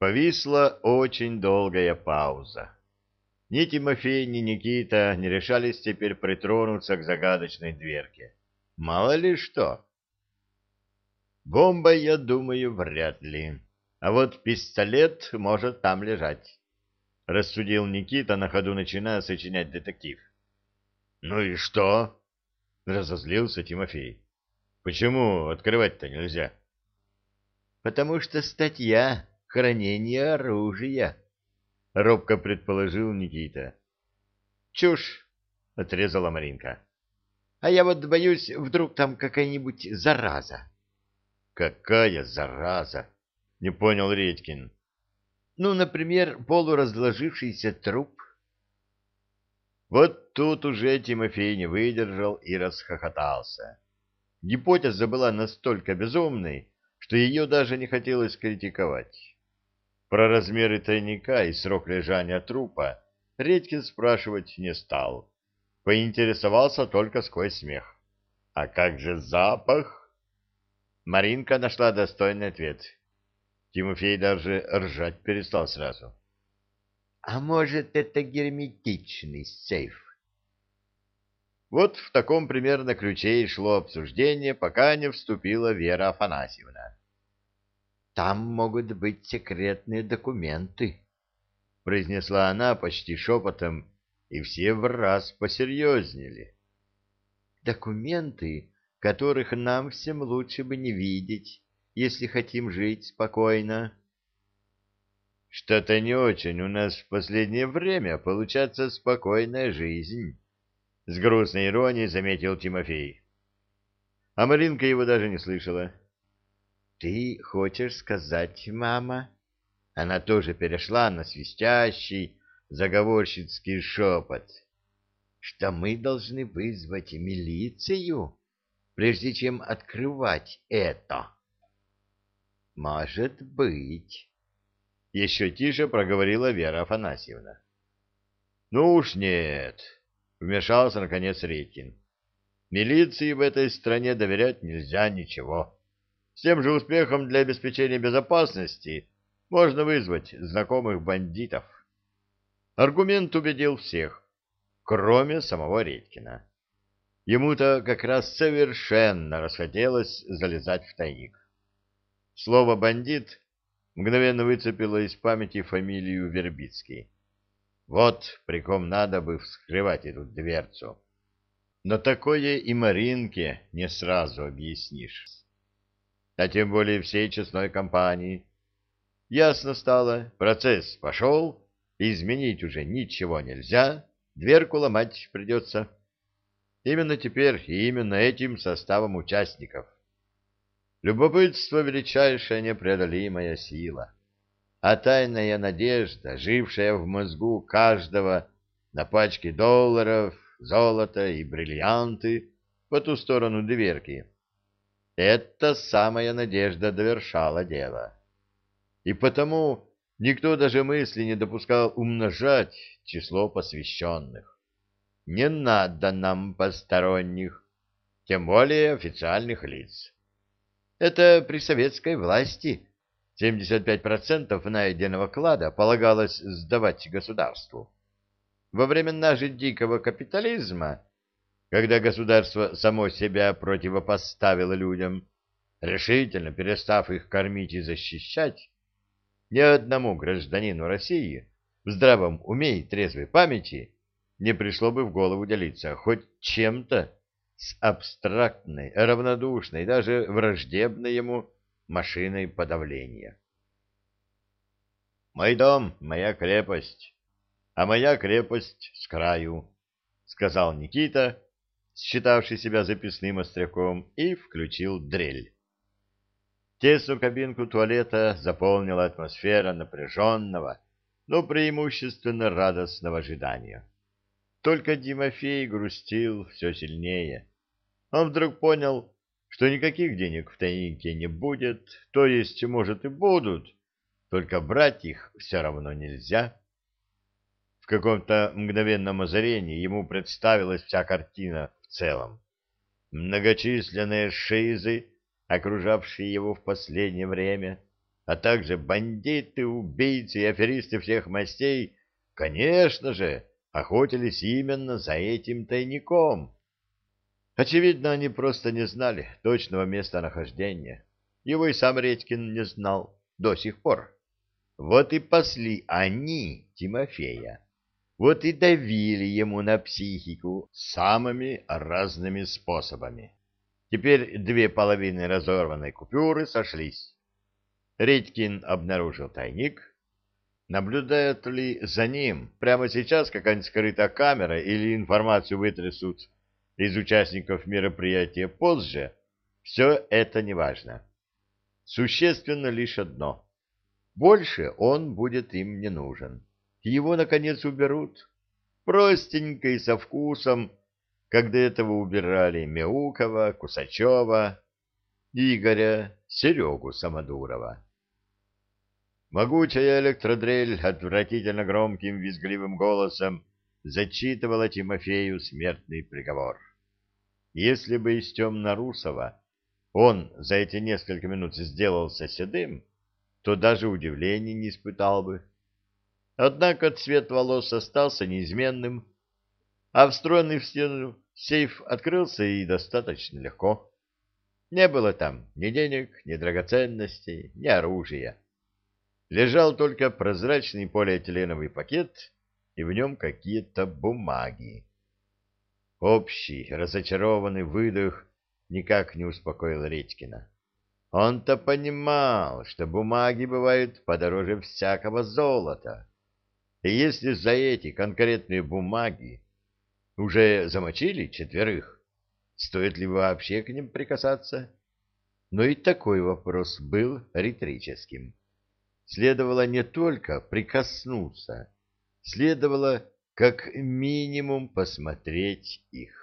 Повисла очень долгая пауза. Ни Тимофей, ни Никита не решались теперь притронуться к загадочной дверке. Мало ли что. Бомба, я думаю, вряд ли. А вот пистолет может там лежать. Рассудил Никита, на ходу начиная сочинять детектив. Ну и что? Разозлился Тимофей. Почему открывать-то нельзя? Потому что статья «Хранение оружия», — робко предположил Никита. «Чушь!» — отрезала Маринка. «А я вот боюсь, вдруг там какая-нибудь зараза». «Какая зараза?» — не понял Редькин. «Ну, например, полуразложившийся труп». Вот тут уже Тимофей не выдержал и расхохотался. Гипотеза была настолько безумной, что ее даже не хотелось критиковать. Про размеры тайника и срок лежания трупа Редькин спрашивать не стал. Поинтересовался только сквозь смех. «А как же запах?» Маринка нашла достойный ответ. Тимофей даже ржать перестал сразу. «А может, это герметичный сейф?» Вот в таком примерно ключе и шло обсуждение, пока не вступила Вера Афанасьевна. Там могут быть секретные документы, — произнесла она почти шепотом, и все в раз посерьезнели. Документы, которых нам всем лучше бы не видеть, если хотим жить спокойно. Что-то не очень у нас в последнее время получается спокойная жизнь, — с грустной иронией заметил Тимофей. А Маринка его даже не слышала. Ты хочешь сказать, мама? Она тоже перешла на свистящий, заговорщицкий шепот. Что мы должны вызвать милицию, прежде чем открывать это? Может быть. Еще тише проговорила Вера Афанасьевна. Ну уж нет, вмешался наконец Редькин. Милиции в этой стране доверять нельзя ничего. С тем же успехом для обеспечения безопасности можно вызвать знакомых бандитов. Аргумент убедил всех, кроме самого Редькина. Ему-то как раз совершенно расхотелось залезать в тайник. Слово «бандит» мгновенно выцепило из памяти фамилию Вербицкий. Вот при ком надо бы вскрывать эту дверцу. Но такое и Маринке не сразу объяснишь а тем более всей честной компании. Ясно стало, процесс пошел, изменить уже ничего нельзя, дверку ломать придется. Именно теперь и именно этим составом участников. Любопытство — величайшая непреодолимая сила, а тайная надежда, жившая в мозгу каждого на пачке долларов, золота и бриллианты по ту сторону дверки — эта самая надежда довершала дело. И потому никто даже мысли не допускал умножать число посвященных. Не надо нам посторонних, тем более официальных лиц. Это при советской власти 75% найденного клада полагалось сдавать государству. Во времена же дикого капитализма когда государство само себя противопоставило людям, решительно перестав их кормить и защищать, ни одному гражданину России в здравом уме и трезвой памяти не пришло бы в голову делиться хоть чем-то с абстрактной, равнодушной, даже враждебной ему машиной подавления. «Мой дом — моя крепость, а моя крепость с краю», — сказал Никита, считавший себя записным остряком, и включил дрель. Тесную кабинку туалета заполнила атмосфера напряженного, но преимущественно радостного ожидания. Только Димофей грустил все сильнее. Он вдруг понял, что никаких денег в тайнике не будет, то есть, может, и будут, только брать их все равно нельзя. В каком-то мгновенном озарении ему представилась вся картина целом. Многочисленные шизы, окружавшие его в последнее время, а также бандиты, убийцы и аферисты всех мастей, конечно же, охотились именно за этим тайником. Очевидно, они просто не знали точного местонахождения. Его и сам Редькин не знал до сих пор. Вот и пасли они Тимофея. Вот и давили ему на психику самыми разными способами. Теперь две половины разорванной купюры сошлись. Редькин обнаружил тайник. Наблюдают ли за ним прямо сейчас какая-нибудь скрытая камера или информацию вытрясут из участников мероприятия позже, все это неважно. Существенно лишь одно. Больше он будет им не нужен. Его, наконец, уберут. Простенько и со вкусом, когда этого убирали Мяукова, Кусачева, Игоря, Серегу Самодурова. Могучая электродрель отвратительно громким визгливым голосом зачитывала Тимофею смертный приговор. Если бы из темно-русого он за эти несколько минут сделался седым, то даже удивления не испытал бы. Однако цвет волос остался неизменным, а встроенный в стену сейф открылся и достаточно легко. Не было там ни денег, ни драгоценностей, ни оружия. Лежал только прозрачный полиэтиленовый пакет, и в нем какие-то бумаги. Общий разочарованный выдох никак не успокоил Редькина. Он-то понимал, что бумаги бывают подороже всякого золота. И если за эти конкретные бумаги уже замочили четверых, стоит ли вообще к ним прикасаться? Но и такой вопрос был риторическим. Следовало не только прикоснуться, следовало как минимум посмотреть их.